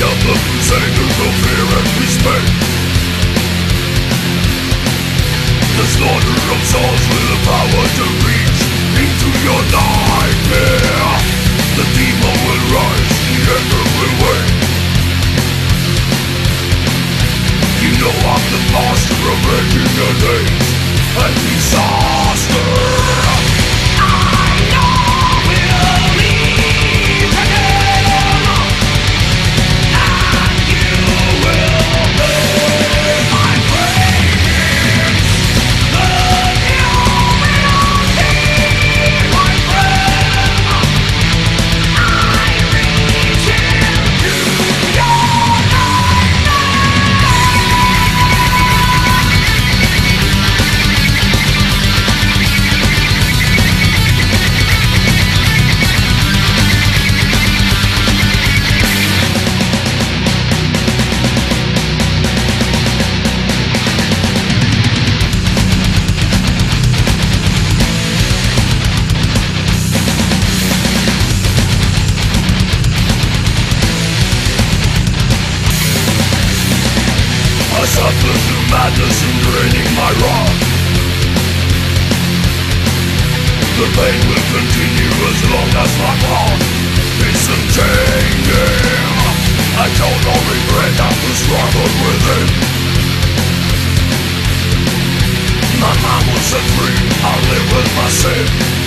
like a crusader no fear and respect The slaughter of souls with the power to reach Into your nightmare. The demon will rise, the madness and draining my wrath The pain will continue as long as my path is containing I don't regret after struggle within My mind was set free, I live with my sin